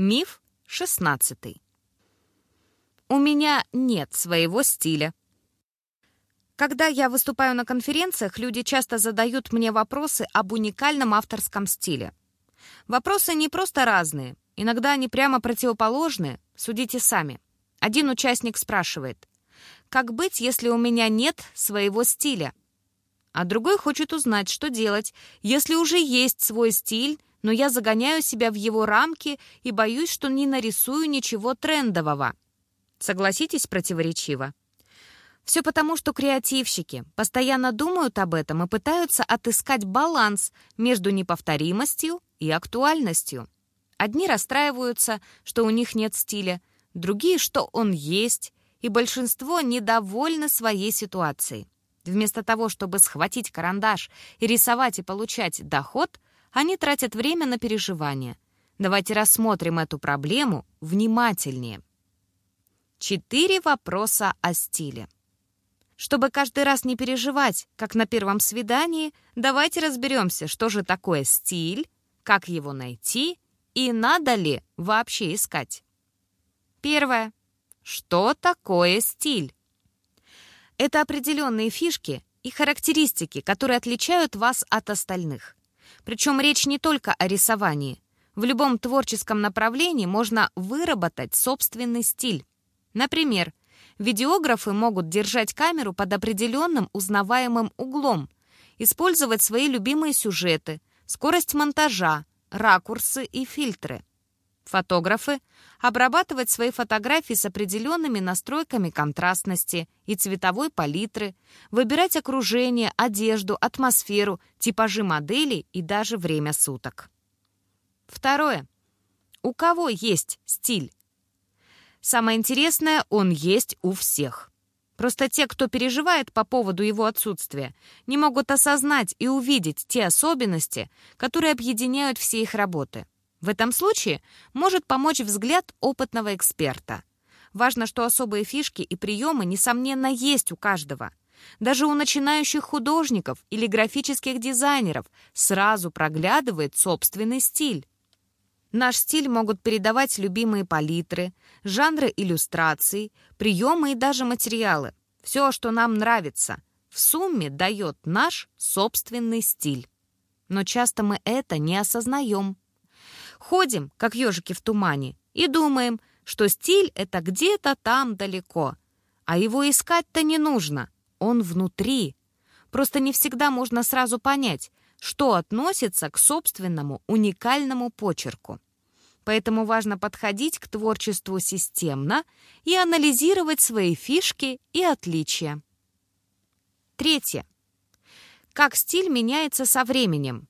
Миф 16. У меня нет своего стиля. Когда я выступаю на конференциях, люди часто задают мне вопросы об уникальном авторском стиле. Вопросы не просто разные, иногда они прямо противоположные, судите сами. Один участник спрашивает, «Как быть, если у меня нет своего стиля?» А другой хочет узнать, что делать, если уже есть свой стиль, но я загоняю себя в его рамки и боюсь, что не нарисую ничего трендового. Согласитесь, противоречиво. Все потому, что креативщики постоянно думают об этом и пытаются отыскать баланс между неповторимостью и актуальностью. Одни расстраиваются, что у них нет стиля, другие, что он есть, и большинство недовольны своей ситуацией. Вместо того, чтобы схватить карандаш и рисовать и получать доход, они тратят время на переживания. Давайте рассмотрим эту проблему внимательнее. Четыре вопроса о стиле. Чтобы каждый раз не переживать, как на первом свидании, давайте разберемся, что же такое стиль, как его найти и надо ли вообще искать. Первое. Что такое стиль? Это определенные фишки и характеристики, которые отличают вас от остальных. Причем речь не только о рисовании. В любом творческом направлении можно выработать собственный стиль. Например, видеографы могут держать камеру под определенным узнаваемым углом, использовать свои любимые сюжеты, скорость монтажа, ракурсы и фильтры. Фотографы обрабатывать свои фотографии с определенными настройками контрастности и цветовой палитры, выбирать окружение, одежду, атмосферу, типажи моделей и даже время суток. Второе. У кого есть стиль? Самое интересное, он есть у всех. Просто те, кто переживает по поводу его отсутствия, не могут осознать и увидеть те особенности, которые объединяют все их работы – в этом случае может помочь взгляд опытного эксперта. Важно, что особые фишки и приемы, несомненно, есть у каждого. Даже у начинающих художников или графических дизайнеров сразу проглядывает собственный стиль. Наш стиль могут передавать любимые палитры, жанры иллюстраций, приемы и даже материалы. Все, что нам нравится, в сумме дает наш собственный стиль. Но часто мы это не осознаем. Ходим, как ежики в тумане, и думаем, что стиль — это где-то там далеко. А его искать-то не нужно, он внутри. Просто не всегда можно сразу понять, что относится к собственному уникальному почерку. Поэтому важно подходить к творчеству системно и анализировать свои фишки и отличия. Третье. Как стиль меняется со временем?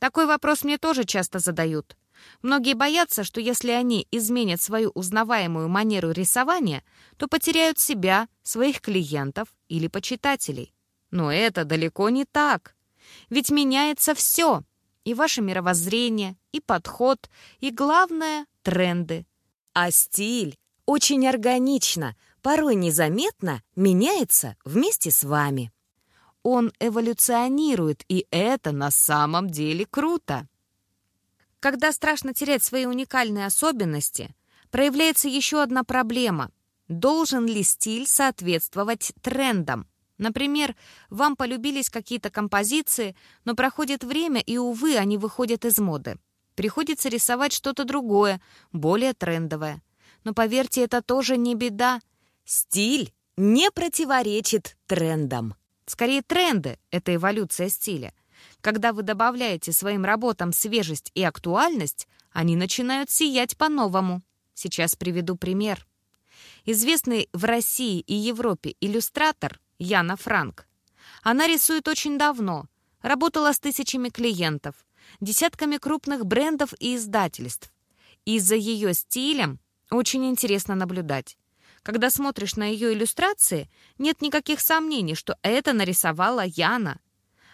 Такой вопрос мне тоже часто задают. Многие боятся, что если они изменят свою узнаваемую манеру рисования, то потеряют себя, своих клиентов или почитателей. Но это далеко не так. Ведь меняется все. И ваше мировоззрение, и подход, и, главное, тренды. А стиль очень органично, порой незаметно меняется вместе с вами. Он эволюционирует, и это на самом деле круто. Когда страшно терять свои уникальные особенности, проявляется еще одна проблема. Должен ли стиль соответствовать трендам? Например, вам полюбились какие-то композиции, но проходит время, и, увы, они выходят из моды. Приходится рисовать что-то другое, более трендовое. Но поверьте, это тоже не беда. Стиль не противоречит трендам. Скорее, тренды — это эволюция стиля. Когда вы добавляете своим работам свежесть и актуальность, они начинают сиять по-новому. Сейчас приведу пример. Известный в России и Европе иллюстратор Яна Франк. Она рисует очень давно, работала с тысячами клиентов, десятками крупных брендов и издательств. И за ее стилем очень интересно наблюдать. Когда смотришь на ее иллюстрации, нет никаких сомнений, что это нарисовала Яна.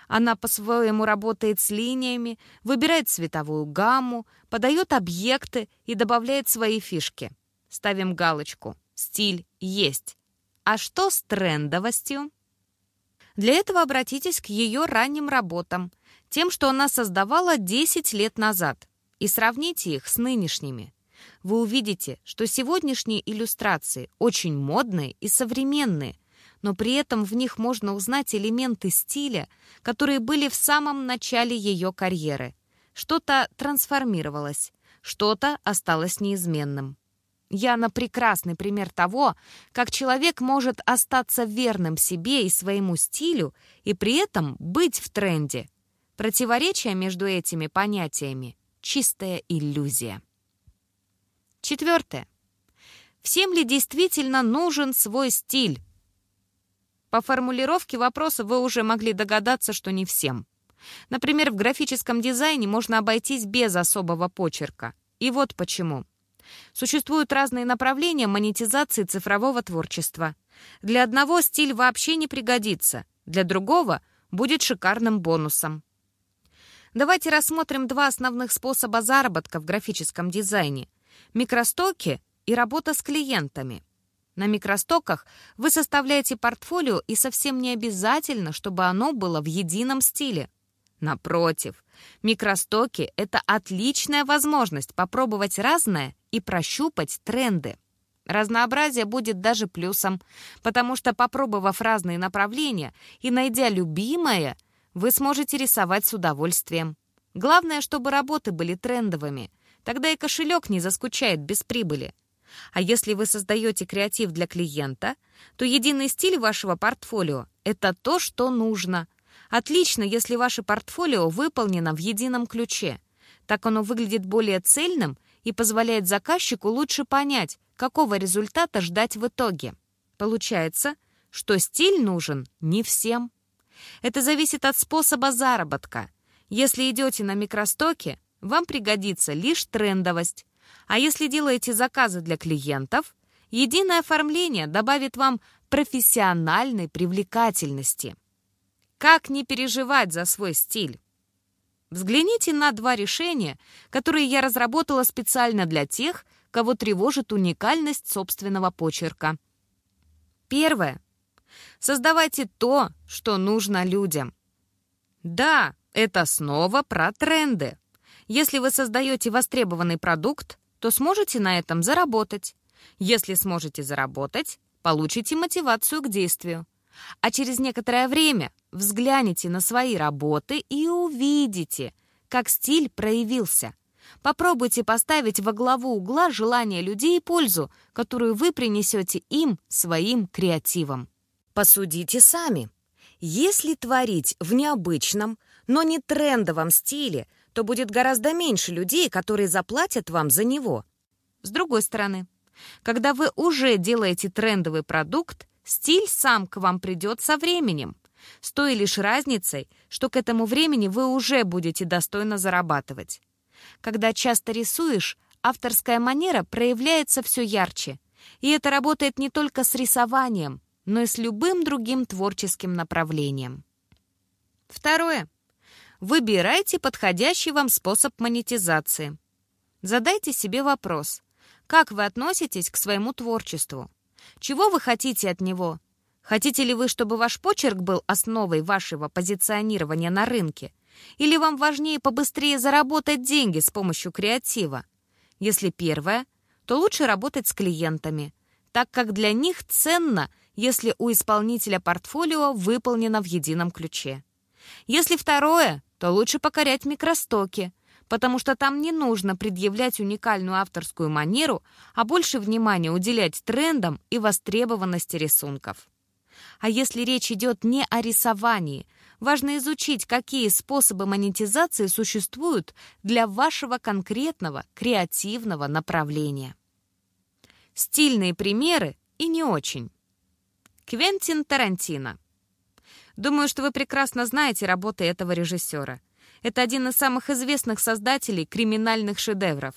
Она по-своему работает с линиями, выбирает цветовую гамму, подает объекты и добавляет свои фишки. Ставим галочку «Стиль есть». А что с трендовостью? Для этого обратитесь к ее ранним работам, тем, что она создавала 10 лет назад. и сравните их с нынешними. Вы увидите, что сегодняшние иллюстрации очень модные и современные, но при этом в них можно узнать элементы стиля, которые были в самом начале ее карьеры. Что-то трансформировалось, что-то осталось неизменным. Яна прекрасный пример того, как человек может остаться верным себе и своему стилю и при этом быть в тренде. Противоречие между этими понятиями — чистая иллюзия. Четвертое. Всем ли действительно нужен свой стиль? По формулировке вопроса вы уже могли догадаться, что не всем. Например, в графическом дизайне можно обойтись без особого почерка. И вот почему. Существуют разные направления монетизации цифрового творчества. Для одного стиль вообще не пригодится, для другого будет шикарным бонусом. Давайте рассмотрим два основных способа заработка в графическом дизайне – микростоки и работа с клиентами. На микростоках вы составляете портфолио, и совсем не обязательно, чтобы оно было в едином стиле. Напротив, микростоки — это отличная возможность попробовать разное и прощупать тренды. Разнообразие будет даже плюсом, потому что, попробовав разные направления и найдя любимое, вы сможете рисовать с удовольствием. Главное, чтобы работы были трендовыми, тогда и кошелек не заскучает без прибыли. А если вы создаете креатив для клиента, то единый стиль вашего портфолио — это то, что нужно — Отлично, если ваше портфолио выполнено в едином ключе. Так оно выглядит более цельным и позволяет заказчику лучше понять, какого результата ждать в итоге. Получается, что стиль нужен не всем. Это зависит от способа заработка. Если идете на микростоке, вам пригодится лишь трендовость. А если делаете заказы для клиентов, единое оформление добавит вам профессиональной привлекательности. Как не переживать за свой стиль? Взгляните на два решения, которые я разработала специально для тех, кого тревожит уникальность собственного почерка. Первое. Создавайте то, что нужно людям. Да, это снова про тренды. Если вы создаете востребованный продукт, то сможете на этом заработать. Если сможете заработать, получите мотивацию к действию. А через некоторое время взгляните на свои работы и увидите, как стиль проявился. Попробуйте поставить во главу угла желание людей и пользу, которую вы принесете им своим креативом. Посудите сами. Если творить в необычном, но не трендовом стиле, то будет гораздо меньше людей, которые заплатят вам за него. С другой стороны, когда вы уже делаете трендовый продукт, Стиль сам к вам придет со временем, с той лишь разницей, что к этому времени вы уже будете достойно зарабатывать. Когда часто рисуешь, авторская манера проявляется все ярче. И это работает не только с рисованием, но и с любым другим творческим направлением. Второе. Выбирайте подходящий вам способ монетизации. Задайте себе вопрос, как вы относитесь к своему творчеству? Чего вы хотите от него? Хотите ли вы, чтобы ваш почерк был основой вашего позиционирования на рынке? Или вам важнее побыстрее заработать деньги с помощью креатива? Если первое, то лучше работать с клиентами, так как для них ценно, если у исполнителя портфолио выполнено в едином ключе. Если второе, то лучше покорять микростоки – потому что там не нужно предъявлять уникальную авторскую манеру, а больше внимания уделять трендам и востребованности рисунков. А если речь идет не о рисовании, важно изучить, какие способы монетизации существуют для вашего конкретного креативного направления. Стильные примеры и не очень. Квентин Тарантино. Думаю, что вы прекрасно знаете работы этого режиссера. Это один из самых известных создателей криминальных шедевров.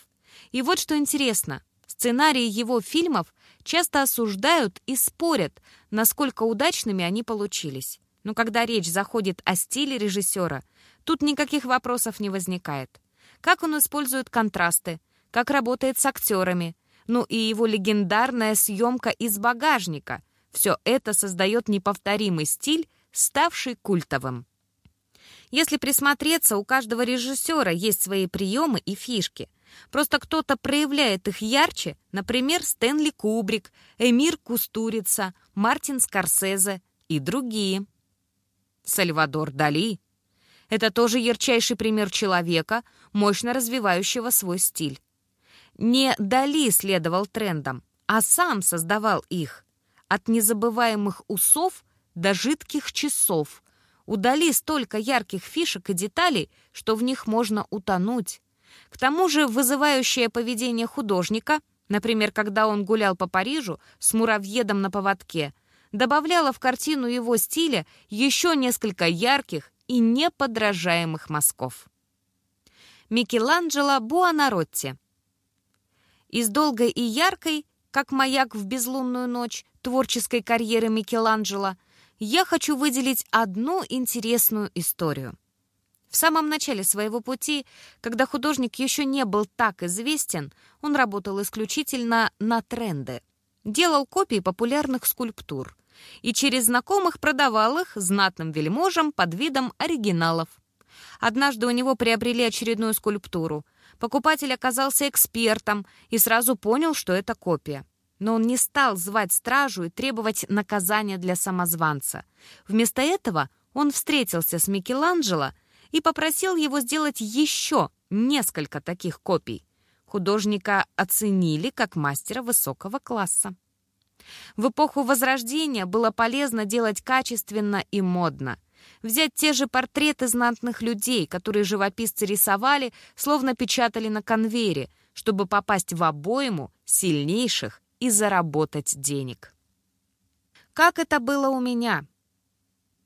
И вот что интересно. Сценарии его фильмов часто осуждают и спорят, насколько удачными они получились. Но когда речь заходит о стиле режиссера, тут никаких вопросов не возникает. Как он использует контрасты, как работает с актерами, ну и его легендарная съемка из багажника. Все это создает неповторимый стиль, ставший культовым. Если присмотреться, у каждого режиссера есть свои приемы и фишки. Просто кто-то проявляет их ярче, например, Стэнли Кубрик, Эмир Кустурица, Мартин Скорсезе и другие. Сальвадор Дали. Это тоже ярчайший пример человека, мощно развивающего свой стиль. Не Дали следовал трендам, а сам создавал их. От незабываемых усов до жидких часов. Удали столько ярких фишек и деталей, что в них можно утонуть. К тому же вызывающее поведение художника, например, когда он гулял по Парижу с муравьедом на поводке, добавляло в картину его стиля еще несколько ярких и неподражаемых мазков. Микеланджело Буонаротти Из долгой и яркой, как маяк в безлунную ночь, творческой карьеры Микеланджело, я хочу выделить одну интересную историю. В самом начале своего пути, когда художник еще не был так известен, он работал исключительно на тренды. Делал копии популярных скульптур и через знакомых продавал их знатным вельможам под видом оригиналов. Однажды у него приобрели очередную скульптуру. Покупатель оказался экспертом и сразу понял, что это копия. Но он не стал звать стражу и требовать наказания для самозванца. Вместо этого он встретился с Микеланджело и попросил его сделать еще несколько таких копий. Художника оценили как мастера высокого класса. В эпоху Возрождения было полезно делать качественно и модно. Взять те же портреты знатных людей, которые живописцы рисовали, словно печатали на конвейере, чтобы попасть в обойму сильнейших и заработать денег. Как это было у меня?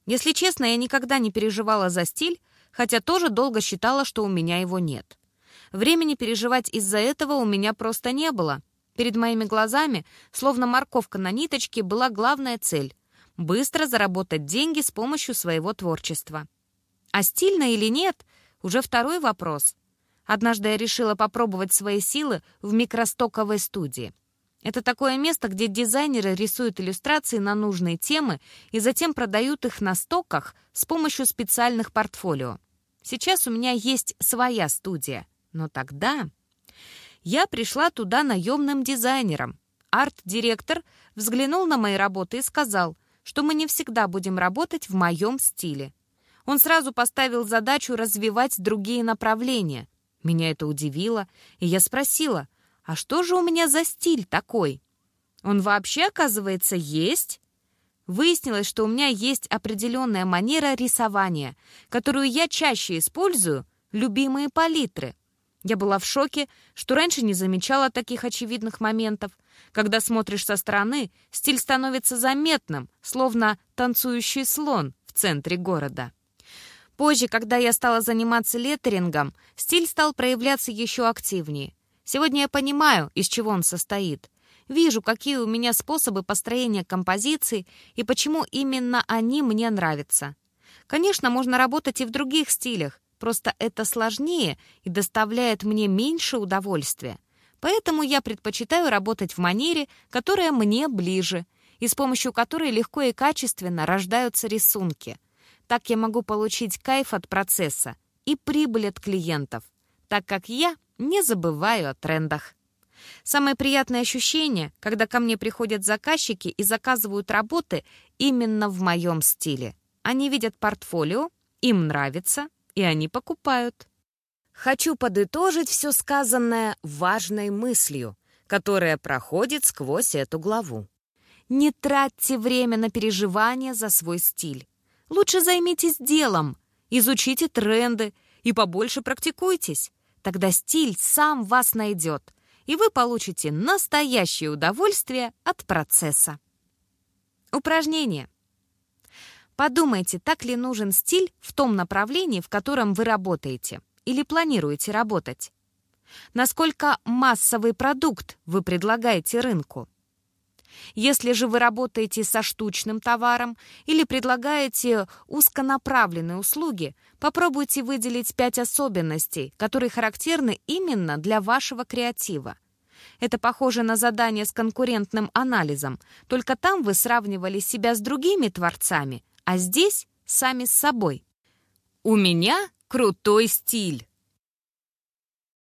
Если честно, я никогда не переживала за стиль, хотя тоже долго считала, что у меня его нет. Времени переживать из-за этого у меня просто не было. Перед моими глазами, словно морковка на ниточке, была главная цель — быстро заработать деньги с помощью своего творчества. А стильно или нет — уже второй вопрос. Однажды я решила попробовать свои силы в микростоковой студии — это такое место, где дизайнеры рисуют иллюстрации на нужные темы и затем продают их на стоках с помощью специальных портфолио. Сейчас у меня есть своя студия, но тогда я пришла туда наемным дизайнером. Арт-директор взглянул на мои работы и сказал, что мы не всегда будем работать в моем стиле. Он сразу поставил задачу развивать другие направления. Меня это удивило, и я спросила, а что же у меня за стиль такой? Он вообще, оказывается, есть? Выяснилось, что у меня есть определенная манера рисования, которую я чаще использую, любимые палитры. Я была в шоке, что раньше не замечала таких очевидных моментов. Когда смотришь со стороны, стиль становится заметным, словно танцующий слон в центре города. Позже, когда я стала заниматься леттерингом, стиль стал проявляться еще активнее. Сегодня я понимаю, из чего он состоит. Вижу, какие у меня способы построения композиций и почему именно они мне нравятся. Конечно, можно работать и в других стилях, просто это сложнее и доставляет мне меньше удовольствия. Поэтому я предпочитаю работать в манере, которая мне ближе, и с помощью которой легко и качественно рождаются рисунки. Так я могу получить кайф от процесса и прибыль от клиентов, так как я не забываю о трендах. Самое приятное ощущение, когда ко мне приходят заказчики и заказывают работы именно в моем стиле. Они видят портфолио, им нравится, и они покупают. Хочу подытожить все сказанное важной мыслью, которая проходит сквозь эту главу. Не тратьте время на переживания за свой стиль. Лучше займитесь делом, изучите тренды и побольше практикуйтесь. Тогда стиль сам вас найдет, и вы получите настоящее удовольствие от процесса. Упражнение. Подумайте, так ли нужен стиль в том направлении, в котором вы работаете или планируете работать. Насколько массовый продукт вы предлагаете рынку? Если же вы работаете со штучным товаром или предлагаете узконаправленные услуги, попробуйте выделить пять особенностей, которые характерны именно для вашего креатива. Это похоже на задание с конкурентным анализом, только там вы сравнивали себя с другими творцами, а здесь — сами с собой. У меня крутой стиль.